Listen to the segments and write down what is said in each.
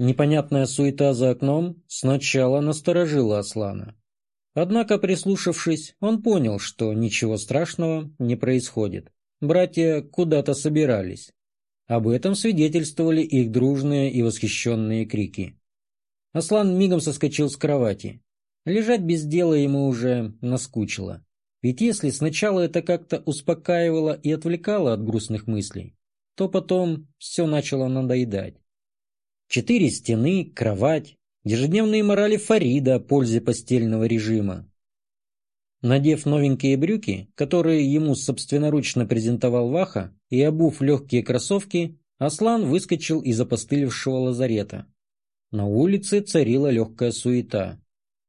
Непонятная суета за окном сначала насторожила Аслана. Однако, прислушавшись, он понял, что ничего страшного не происходит. Братья куда-то собирались. Об этом свидетельствовали их дружные и восхищенные крики. Аслан мигом соскочил с кровати. Лежать без дела ему уже наскучило. Ведь если сначала это как-то успокаивало и отвлекало от грустных мыслей, то потом все начало надоедать. Четыре стены, кровать, ежедневные морали Фарида о пользе постельного режима. Надев новенькие брюки, которые ему собственноручно презентовал Ваха, и обув легкие кроссовки, Аслан выскочил из опостылевшего лазарета. На улице царила легкая суета.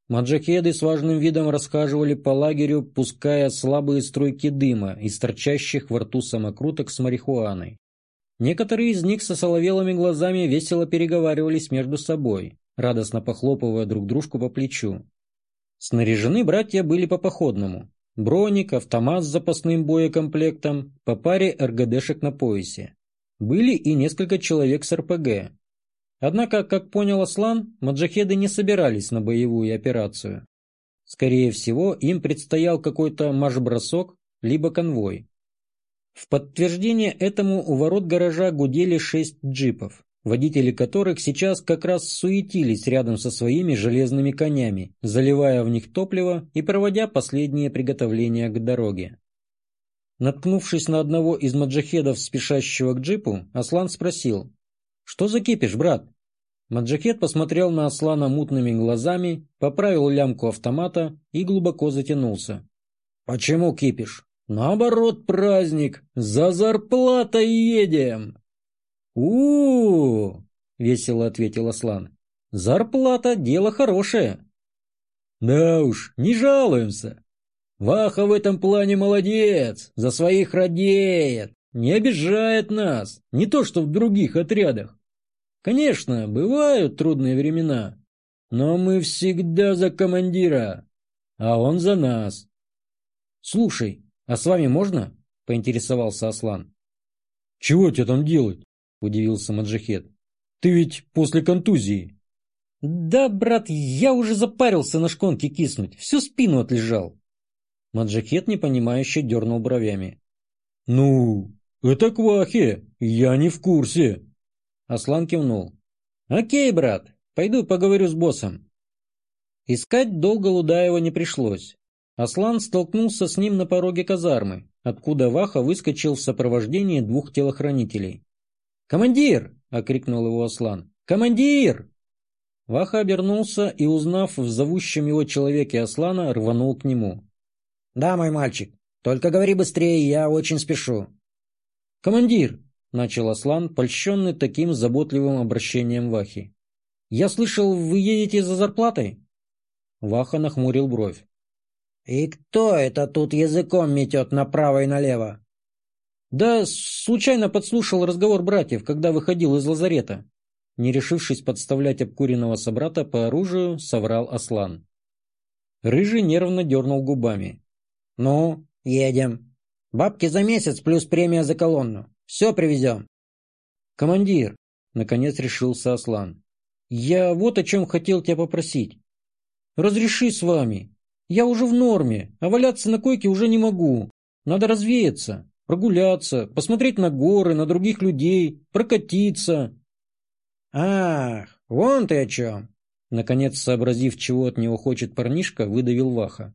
Маджахеды с важным видом расхаживали по лагерю, пуская слабые струйки дыма из торчащих во рту самокруток с марихуаной. Некоторые из них со соловелыми глазами весело переговаривались между собой, радостно похлопывая друг дружку по плечу. Снаряжены братья были по походному. Броник, автомат с запасным боекомплектом, по паре РГДшек на поясе. Были и несколько человек с РПГ. Однако, как понял Аслан, маджахеды не собирались на боевую операцию. Скорее всего, им предстоял какой-то марш-бросок, либо конвой. В подтверждение этому у ворот гаража гудели шесть джипов водители которых сейчас как раз суетились рядом со своими железными конями, заливая в них топливо и проводя последние приготовления к дороге. Наткнувшись на одного из маджахедов, спешащего к джипу, Аслан спросил, «Что за кипиш, брат?» Маджахед посмотрел на Аслана мутными глазами, поправил лямку автомата и глубоко затянулся. «Почему кипиш?» «Наоборот, праздник! За зарплатой едем!» у, -у, -у весело ответил Аслан. «Зарплата — дело хорошее». «Да уж, не жалуемся. Ваха в этом плане молодец, за своих радеет, не обижает нас, не то что в других отрядах. Конечно, бывают трудные времена, но мы всегда за командира, а он за нас». «Слушай, а с вами можно?» — поинтересовался Аслан. «Чего тебе там делать?» — удивился Маджахет. «Ты ведь после контузии». «Да, брат, я уже запарился на шконке киснуть, всю спину отлежал». Маджахет непонимающе дернул бровями. «Ну, это квахи, я не в курсе». Аслан кивнул. «Окей, брат, пойду поговорю с боссом». Искать долго Лудаева не пришлось. Аслан столкнулся с ним на пороге казармы, откуда Ваха выскочил в сопровождении двух телохранителей. «Командир!» — окрикнул его Аслан. «Командир!» Ваха обернулся и, узнав в зовущем его человеке Аслана, рванул к нему. «Да, мой мальчик. Только говори быстрее, я очень спешу». «Командир!» — начал Аслан, польщенный таким заботливым обращением Вахи. «Я слышал, вы едете за зарплатой?» Ваха нахмурил бровь. «И кто это тут языком метет направо и налево?» Да, случайно подслушал разговор братьев, когда выходил из лазарета. Не решившись подставлять обкуренного собрата по оружию, соврал Аслан. Рыжий нервно дернул губами. «Ну, едем. Бабки за месяц плюс премия за колонну. Все привезем». «Командир», — наконец решился Аслан, — «я вот о чем хотел тебя попросить. Разреши с вами. Я уже в норме, а валяться на койке уже не могу. Надо развеяться прогуляться, посмотреть на горы, на других людей, прокатиться. Ах, вон ты о чем! Наконец, сообразив, чего от него хочет парнишка, выдавил Ваха.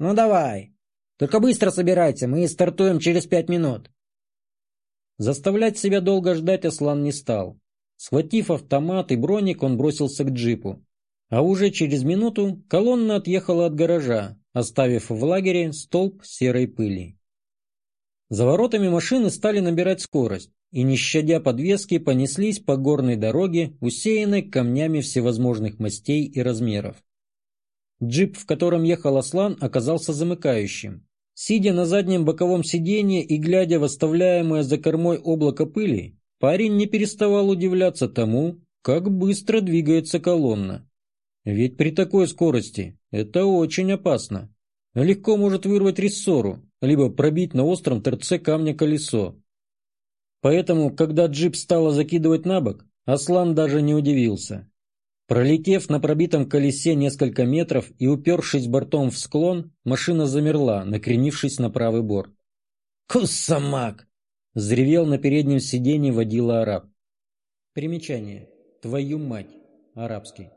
Ну давай, только быстро собирайся, мы стартуем через пять минут. Заставлять себя долго ждать Аслан не стал. Схватив автомат и броник, он бросился к джипу. А уже через минуту колонна отъехала от гаража, оставив в лагере столб серой пыли. За воротами машины стали набирать скорость и, не щадя подвески, понеслись по горной дороге, усеянной камнями всевозможных мастей и размеров. Джип, в котором ехал Аслан, оказался замыкающим. Сидя на заднем боковом сиденье и глядя в оставляемое за кормой облако пыли, парень не переставал удивляться тому, как быстро двигается колонна. Ведь при такой скорости это очень опасно. Легко может вырвать рессору, либо пробить на остром торце камня колесо. Поэтому, когда джип стало закидывать на бок, Аслан даже не удивился. Пролетев на пробитом колесе несколько метров и упершись бортом в склон, машина замерла, накренившись на правый борт. «Куссамак!» — взревел на переднем сиденье водила араб. Примечание. Твою мать. Арабский.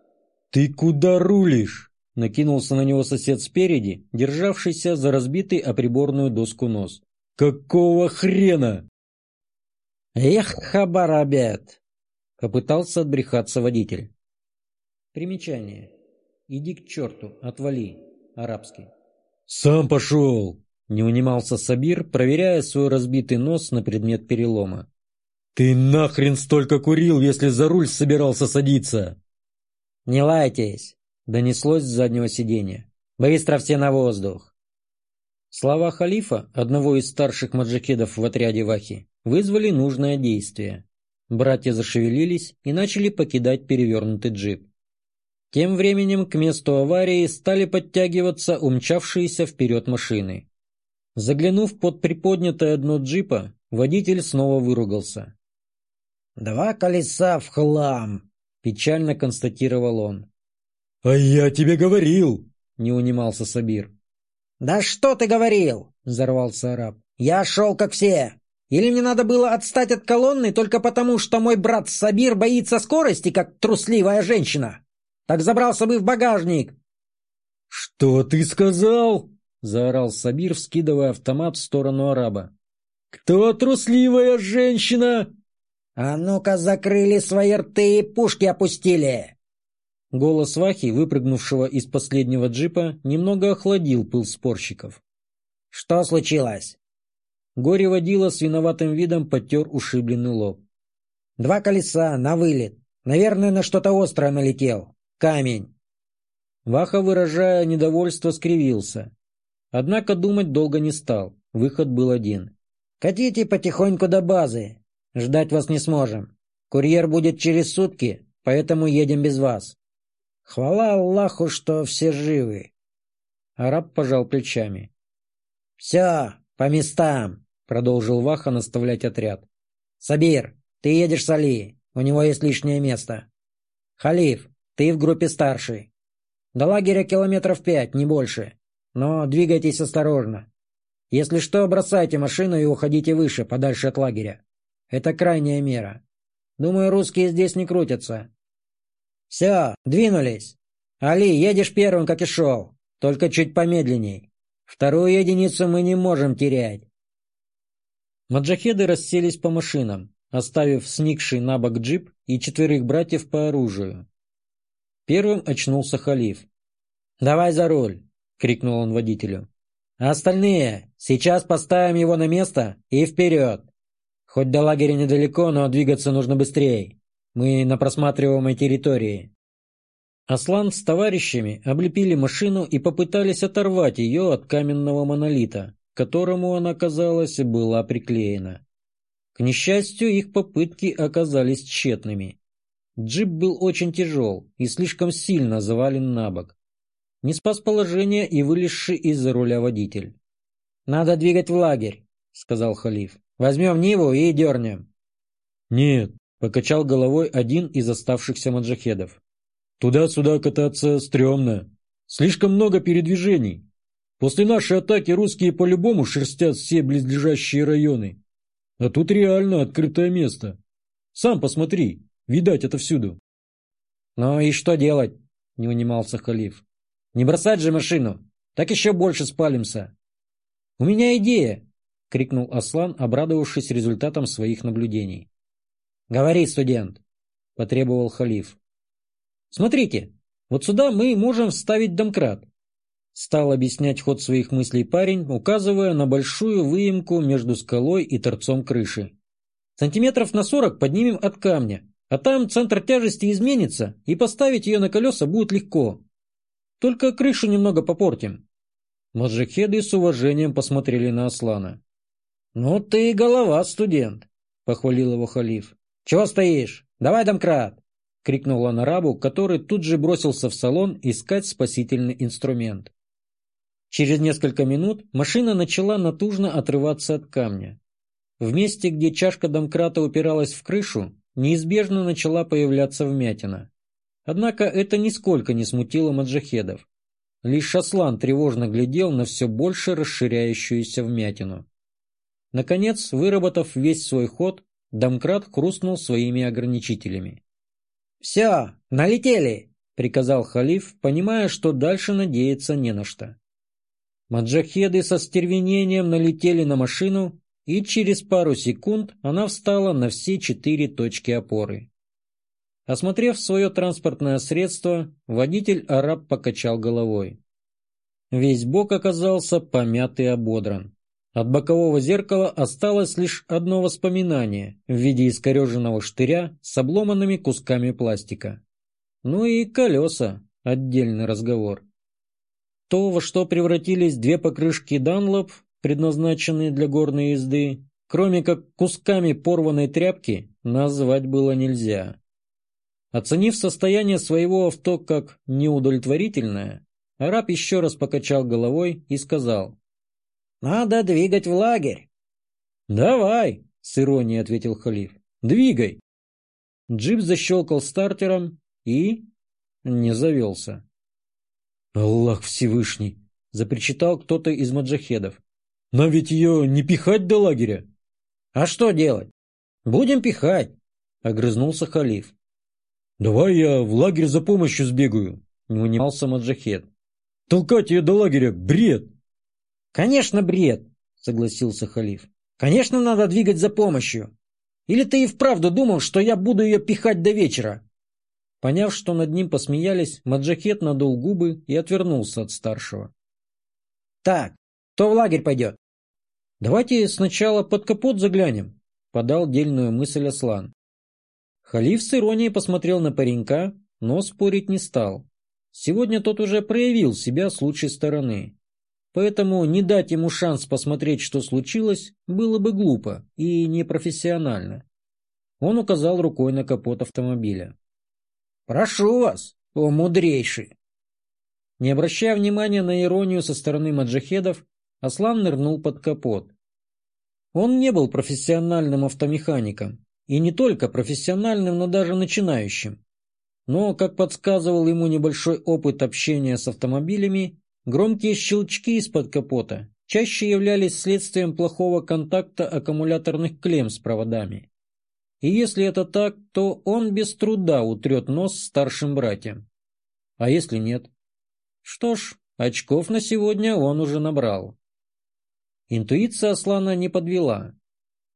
«Ты куда рулишь?» — накинулся на него сосед спереди, державшийся за разбитый о приборную доску нос. «Какого хрена?» «Эх, хабарабет!» — попытался отбрехаться водитель. Примечание. «Иди к черту, отвали» арабский. «Сам пошел!» — не унимался Сабир, проверяя свой разбитый нос на предмет перелома. «Ты нахрен столько курил, если за руль собирался садиться?» «Не лайтесь!» — донеслось с заднего сиденья. «Быстро все на воздух!» Слова халифа, одного из старших маджакедов в отряде Вахи, вызвали нужное действие. Братья зашевелились и начали покидать перевернутый джип. Тем временем к месту аварии стали подтягиваться умчавшиеся вперед машины. Заглянув под приподнятое дно джипа, водитель снова выругался. «Два колеса в хлам!» — печально констатировал он. «А я тебе говорил!» — не унимался Сабир. «Да что ты говорил?» — взорвался араб. «Я шел как все. Или мне надо было отстать от колонны только потому, что мой брат Сабир боится скорости, как трусливая женщина? Так забрался бы в багажник!» «Что ты сказал?» — заорал Сабир, вскидывая автомат в сторону араба. «Кто трусливая женщина?» «А ну-ка закрыли свои рты и пушки опустили!» Голос Вахи, выпрыгнувшего из последнего джипа, немного охладил пыл спорщиков. «Что случилось?» Горе водила с виноватым видом потер ушибленный лоб. «Два колеса, на вылет. Наверное, на что-то острое налетел. Камень». Ваха, выражая недовольство, скривился. Однако думать долго не стал. Выход был один. «Катите потихоньку до базы. Ждать вас не сможем. Курьер будет через сутки, поэтому едем без вас. Хвала Аллаху, что все живы. Араб пожал плечами. «Все, по местам», — продолжил Ваха наставлять отряд. «Сабир, ты едешь с Али, у него есть лишнее место. Халиф, ты в группе старший. До лагеря километров пять, не больше. Но двигайтесь осторожно. Если что, бросайте машину и уходите выше, подальше от лагеря. Это крайняя мера. Думаю, русские здесь не крутятся. Все, двинулись. Али, едешь первым, как и шел. Только чуть помедленней. Вторую единицу мы не можем терять. Маджахеды расселись по машинам, оставив сникший на бок джип и четверых братьев по оружию. Первым очнулся халиф. «Давай за руль!» — крикнул он водителю. «А остальные, сейчас поставим его на место и вперед!» Хоть до лагеря недалеко, но двигаться нужно быстрее. Мы на просматриваемой территории. Аслан с товарищами облепили машину и попытались оторвать ее от каменного монолита, к которому она, казалось, была приклеена. К несчастью, их попытки оказались тщетными. Джип был очень тяжел и слишком сильно завален на бок. Не спас положение и вылезший из-за руля водитель. «Надо двигать в лагерь», — сказал халиф. Возьмем Ниву и дернем. Нет, покачал головой один из оставшихся маджахедов. Туда-сюда кататься стрёмно. Слишком много передвижений. После нашей атаки русские по-любому шерстят все близлежащие районы. А тут реально открытое место. Сам посмотри, видать это всюду. Ну и что делать? Не унимался халиф. Не бросать же машину, так еще больше спалимся. У меня идея, — крикнул Аслан, обрадовавшись результатом своих наблюдений. «Говори, студент!» — потребовал халиф. «Смотрите, вот сюда мы можем вставить домкрат», — стал объяснять ход своих мыслей парень, указывая на большую выемку между скалой и торцом крыши. «Сантиметров на сорок поднимем от камня, а там центр тяжести изменится, и поставить ее на колеса будет легко. Только крышу немного попортим». Маджахеды с уважением посмотрели на Аслана. «Ну ты голова, студент», — похвалил его халиф. «Чего стоишь? Давай домкрат!» — крикнул он арабу, который тут же бросился в салон искать спасительный инструмент. Через несколько минут машина начала натужно отрываться от камня. В месте, где чашка домкрата упиралась в крышу, неизбежно начала появляться вмятина. Однако это нисколько не смутило маджахедов. Лишь Аслан тревожно глядел на все больше расширяющуюся вмятину. Наконец, выработав весь свой ход, Домкрат хрустнул своими ограничителями. «Все, налетели!» — приказал халиф, понимая, что дальше надеяться не на что. Маджахеды со стервенением налетели на машину, и через пару секунд она встала на все четыре точки опоры. Осмотрев свое транспортное средство, водитель-араб покачал головой. Весь бок оказался помят и ободран. От бокового зеркала осталось лишь одно воспоминание в виде искореженного штыря с обломанными кусками пластика. Ну и колеса – отдельный разговор. То, во что превратились две покрышки Данлоп, предназначенные для горной езды, кроме как кусками порванной тряпки, назвать было нельзя. Оценив состояние своего авто как неудовлетворительное, араб еще раз покачал головой и сказал – надо двигать в лагерь. Давай, с иронией ответил халиф. Двигай. Джип защелкал стартером и не завелся. Аллах Всевышний, запричитал кто-то из маджахедов. Но ведь ее не пихать до лагеря. А что делать? Будем пихать, огрызнулся халиф. Давай я в лагерь за помощью сбегаю, не унимался маджахед. Толкать ее до лагеря — бред. «Конечно, бред», — согласился халиф. «Конечно, надо двигать за помощью. Или ты и вправду думал, что я буду ее пихать до вечера?» Поняв, что над ним посмеялись, Маджахет надул губы и отвернулся от старшего. «Так, кто в лагерь пойдет?» «Давайте сначала под капот заглянем», — подал дельную мысль Аслан. Халиф с иронией посмотрел на паренька, но спорить не стал. Сегодня тот уже проявил себя с лучшей стороны. Поэтому не дать ему шанс посмотреть, что случилось, было бы глупо и непрофессионально. Он указал рукой на капот автомобиля. «Прошу вас, о мудрейший!» Не обращая внимания на иронию со стороны маджахедов, Аслан нырнул под капот. Он не был профессиональным автомехаником, и не только профессиональным, но даже начинающим. Но, как подсказывал ему небольшой опыт общения с автомобилями, Громкие щелчки из-под капота чаще являлись следствием плохого контакта аккумуляторных клемм с проводами. И если это так, то он без труда утрет нос старшим братьям. А если нет? Что ж, очков на сегодня он уже набрал. Интуиция Аслана не подвела.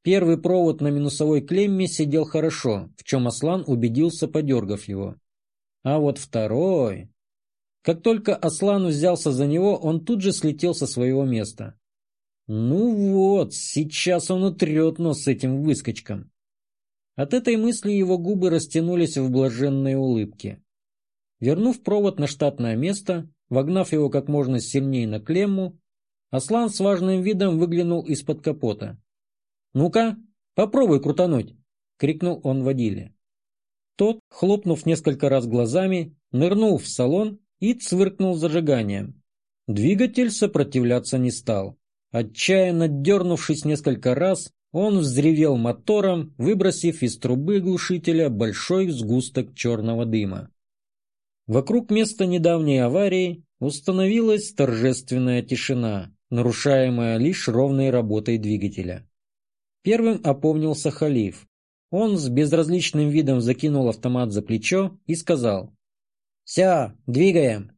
Первый провод на минусовой клемме сидел хорошо, в чем Аслан убедился, подергав его. А вот второй... Как только Аслан взялся за него, он тут же слетел со своего места. Ну вот, сейчас он утрет нос с этим выскочком. От этой мысли его губы растянулись в блаженной улыбке. Вернув провод на штатное место, вогнав его как можно сильнее на клемму, Аслан с важным видом выглянул из-под капота. «Ну-ка, попробуй крутануть!» — крикнул он водиле. Тот, хлопнув несколько раз глазами, нырнул в салон и цвыркнул зажиганием. Двигатель сопротивляться не стал. Отчаянно дернувшись несколько раз, он взревел мотором, выбросив из трубы глушителя большой сгусток черного дыма. Вокруг места недавней аварии установилась торжественная тишина, нарушаемая лишь ровной работой двигателя. Первым опомнился халиф. Он с безразличным видом закинул автомат за плечо и сказал все, двигаем.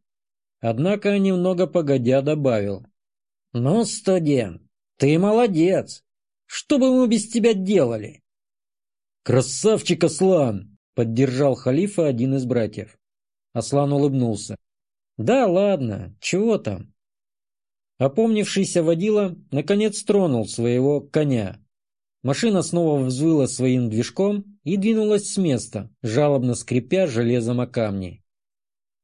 Однако немного погодя добавил. Ну, студент, ты молодец. Что бы мы без тебя делали? Красавчик Аслан, поддержал халифа один из братьев. Аслан улыбнулся. Да ладно, чего там? Опомнившийся водила наконец тронул своего коня. Машина снова взвыла своим движком и двинулась с места, жалобно скрипя железом о камни.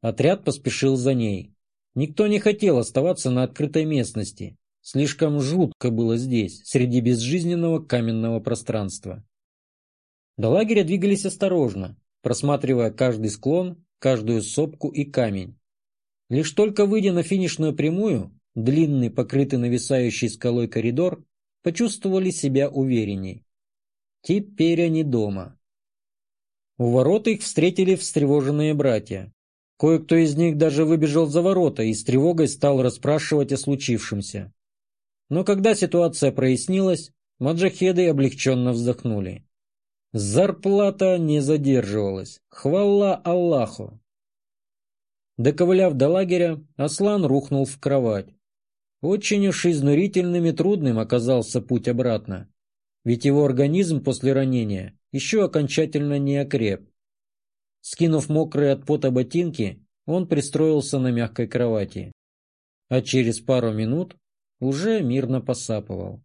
Отряд поспешил за ней. Никто не хотел оставаться на открытой местности. Слишком жутко было здесь, среди безжизненного каменного пространства. До лагеря двигались осторожно, просматривая каждый склон, каждую сопку и камень. Лишь только выйдя на финишную прямую, длинный, покрытый нависающей скалой коридор, почувствовали себя уверенней. Теперь они дома. У ворот их встретили встревоженные братья. Кое-кто из них даже выбежал за ворота и с тревогой стал расспрашивать о случившемся. Но когда ситуация прояснилась, маджахеды облегченно вздохнули. Зарплата не задерживалась. Хвала Аллаху! Доковыляв до лагеря, Аслан рухнул в кровать. Очень уж изнурительным и трудным оказался путь обратно. Ведь его организм после ранения еще окончательно не окреп. Скинув мокрые от пота ботинки, он пристроился на мягкой кровати. А через пару минут уже мирно посапывал.